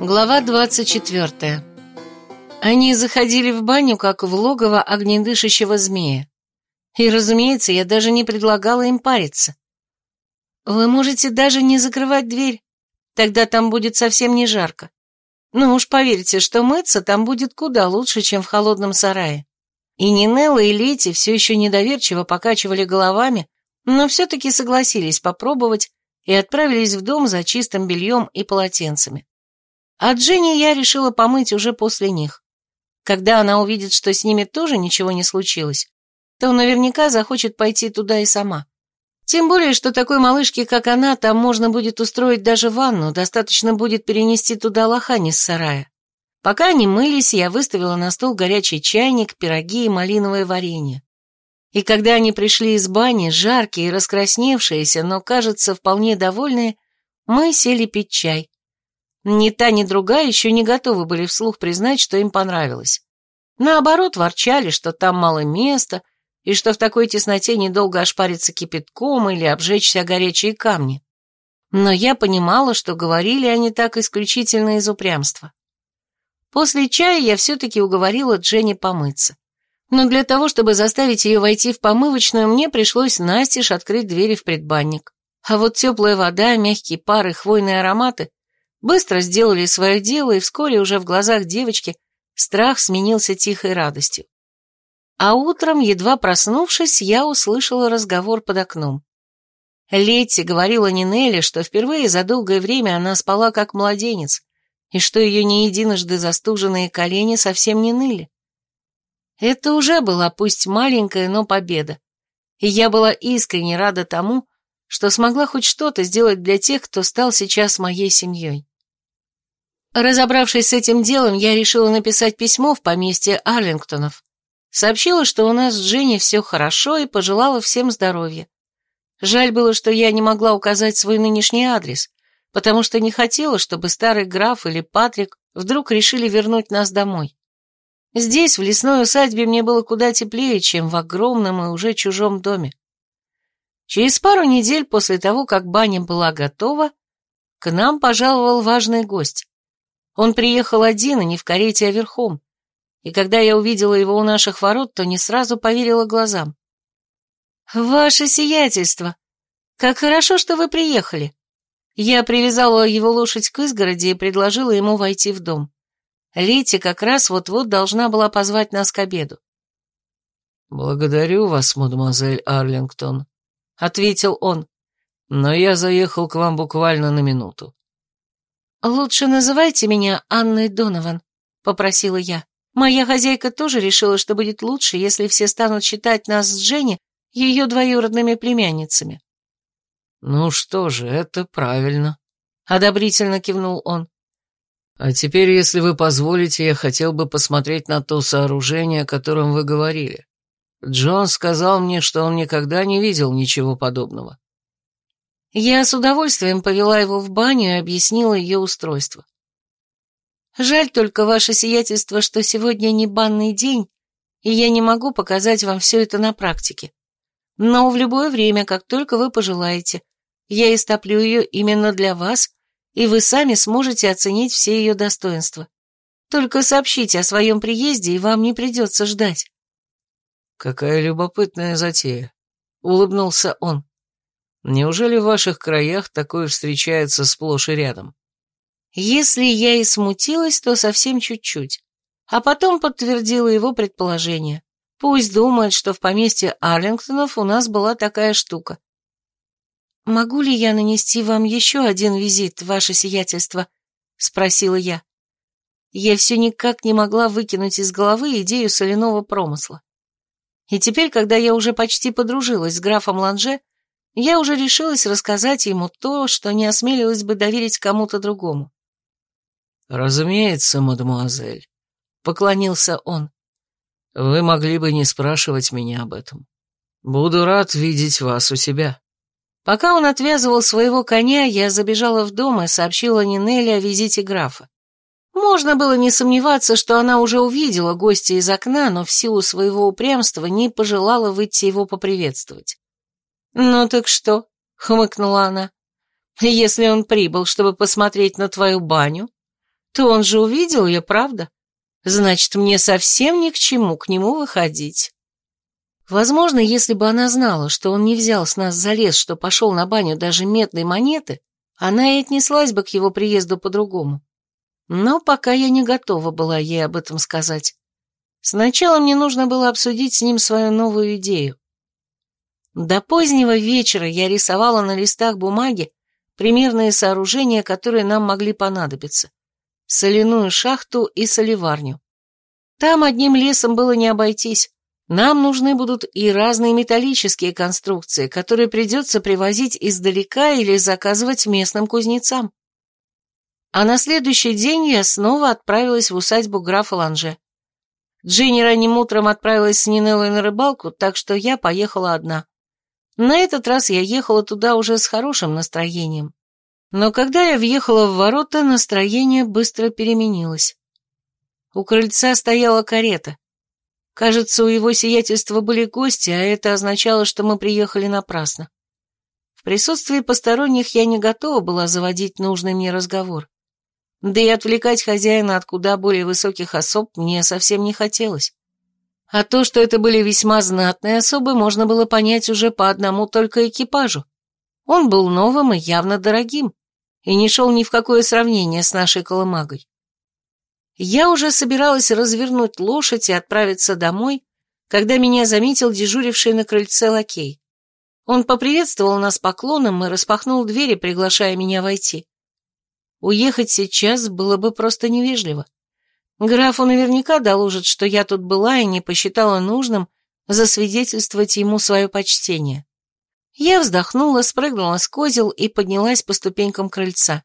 Глава 24. Они заходили в баню, как в логово огнедышащего змея. И, разумеется, я даже не предлагала им париться. Вы можете даже не закрывать дверь, тогда там будет совсем не жарко. Ну уж поверьте, что мыться там будет куда лучше, чем в холодном сарае. И Нинелла, и Лети все еще недоверчиво покачивали головами, но все-таки согласились попробовать и отправились в дом за чистым бельем и полотенцами. А Дженни я решила помыть уже после них. Когда она увидит, что с ними тоже ничего не случилось, то наверняка захочет пойти туда и сама. Тем более, что такой малышке, как она, там можно будет устроить даже ванну, достаточно будет перенести туда лохань из сарая. Пока они мылись, я выставила на стол горячий чайник, пироги и малиновое варенье. И когда они пришли из бани, жаркие и раскрасневшиеся, но, кажется, вполне довольные, мы сели пить чай. Ни та, ни другая еще не готовы были вслух признать, что им понравилось. Наоборот, ворчали, что там мало места, и что в такой тесноте недолго ошпариться кипятком или обжечься горячие камни. Но я понимала, что говорили они так исключительно из упрямства. После чая я все-таки уговорила Дженни помыться. Но для того, чтобы заставить ее войти в помывочную, мне пришлось настежь открыть двери в предбанник. А вот теплая вода, мягкие пары, хвойные ароматы быстро сделали свое дело, и вскоре уже в глазах девочки страх сменился тихой радостью. А утром, едва проснувшись, я услышала разговор под окном. Летти говорила Нинелли, что впервые за долгое время она спала как младенец, и что ее не единожды застуженные колени совсем не ныли. Это уже была пусть маленькая, но победа, и я была искренне рада тому, что смогла хоть что-то сделать для тех, кто стал сейчас моей семьей. Разобравшись с этим делом, я решила написать письмо в поместье Арлингтонов. Сообщила, что у нас с Дженни все хорошо и пожелала всем здоровья. Жаль было, что я не могла указать свой нынешний адрес, потому что не хотела, чтобы старый граф или Патрик вдруг решили вернуть нас домой. Здесь, в лесной усадьбе, мне было куда теплее, чем в огромном и уже чужом доме. Через пару недель после того, как баня была готова, к нам пожаловал важный гость. Он приехал один, а не в карете, а верхом. И когда я увидела его у наших ворот, то не сразу поверила глазам. «Ваше сиятельство! Как хорошо, что вы приехали!» Я привязала его лошадь к изгороди и предложила ему войти в дом. Лити как раз вот-вот должна была позвать нас к обеду. «Благодарю вас, мадемуазель Арлингтон», — ответил он, — «но я заехал к вам буквально на минуту. «Лучше называйте меня Анной Донован», — попросила я. «Моя хозяйка тоже решила, что будет лучше, если все станут считать нас с Дженни ее двоюродными племянницами». «Ну что же, это правильно», — одобрительно кивнул он. «А теперь, если вы позволите, я хотел бы посмотреть на то сооружение, о котором вы говорили. Джон сказал мне, что он никогда не видел ничего подобного». Я с удовольствием повела его в баню и объяснила ее устройство. Жаль только, ваше сиятельство, что сегодня не банный день, и я не могу показать вам все это на практике. Но в любое время, как только вы пожелаете, я истоплю ее именно для вас, и вы сами сможете оценить все ее достоинства. Только сообщите о своем приезде, и вам не придется ждать. Какая любопытная затея, улыбнулся он. Неужели в ваших краях такое встречается сплошь и рядом? Если я и смутилась, то совсем чуть-чуть. А потом подтвердила его предположение. Пусть думает, что в поместье Арлингтонов у нас была такая штука. «Могу ли я нанести вам еще один визит, ваше сиятельство?» — спросила я. Я все никак не могла выкинуть из головы идею соляного промысла. И теперь, когда я уже почти подружилась с графом Ланже, я уже решилась рассказать ему то, что не осмелилась бы доверить кому-то другому. «Разумеется, мадемуазель», — поклонился он. «Вы могли бы не спрашивать меня об этом. Буду рад видеть вас у себя». Пока он отвязывал своего коня, я забежала в дом и сообщила Нинелли о визите графа. Можно было не сомневаться, что она уже увидела гостя из окна, но в силу своего упрямства не пожелала выйти его поприветствовать. «Ну так что?» — хмыкнула она. «Если он прибыл, чтобы посмотреть на твою баню, то он же увидел ее, правда? Значит, мне совсем ни к чему к нему выходить. Возможно, если бы она знала, что он не взял с нас за лес, что пошел на баню даже медной монеты, она и отнеслась бы к его приезду по-другому. Но пока я не готова была ей об этом сказать. Сначала мне нужно было обсудить с ним свою новую идею. До позднего вечера я рисовала на листах бумаги примерные сооружения, которые нам могли понадобиться. Соляную шахту и солеварню. Там одним лесом было не обойтись. Нам нужны будут и разные металлические конструкции, которые придется привозить издалека или заказывать местным кузнецам. А на следующий день я снова отправилась в усадьбу графа Ланже. Дженни ранним утром отправилась с Нинеллой на рыбалку, так что я поехала одна. На этот раз я ехала туда уже с хорошим настроением. Но когда я въехала в ворота, настроение быстро переменилось. У крыльца стояла карета. Кажется, у его сиятельства были гости, а это означало, что мы приехали напрасно. В присутствии посторонних я не готова была заводить нужный мне разговор. Да и отвлекать хозяина от куда более высоких особ мне совсем не хотелось. А то, что это были весьма знатные особы, можно было понять уже по одному только экипажу. Он был новым и явно дорогим, и не шел ни в какое сравнение с нашей колымагой. Я уже собиралась развернуть лошадь и отправиться домой, когда меня заметил дежуривший на крыльце лакей. Он поприветствовал нас поклоном и распахнул двери, приглашая меня войти. Уехать сейчас было бы просто невежливо. Графу наверняка доложит, что я тут была и не посчитала нужным засвидетельствовать ему свое почтение. Я вздохнула, спрыгнула с козел и поднялась по ступенькам крыльца.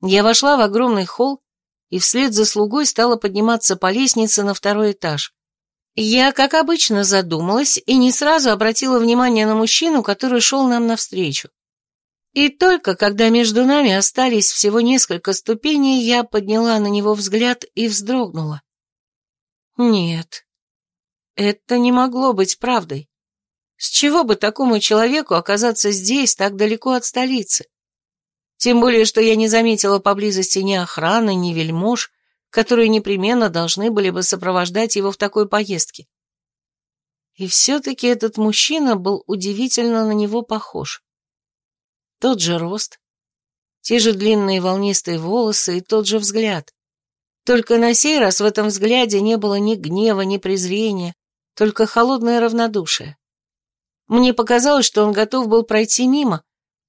Я вошла в огромный холл, и вслед за слугой стала подниматься по лестнице на второй этаж. Я, как обычно, задумалась и не сразу обратила внимание на мужчину, который шел нам навстречу. И только когда между нами остались всего несколько ступеней, я подняла на него взгляд и вздрогнула. Нет, это не могло быть правдой. С чего бы такому человеку оказаться здесь, так далеко от столицы? Тем более, что я не заметила поблизости ни охраны, ни вельмож, которые непременно должны были бы сопровождать его в такой поездке. И все-таки этот мужчина был удивительно на него похож. Тот же рост, те же длинные волнистые волосы и тот же взгляд. Только на сей раз в этом взгляде не было ни гнева, ни презрения, только холодное равнодушие. Мне показалось, что он готов был пройти мимо,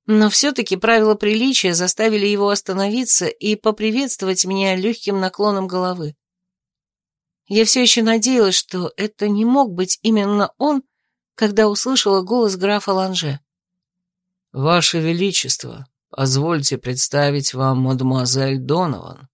но все-таки правила приличия заставили его остановиться и поприветствовать меня легким наклоном головы. Я все еще надеялась, что это не мог быть именно он, когда услышала голос графа Ланже. «Ваше Величество, позвольте представить вам мадемуазель Донован».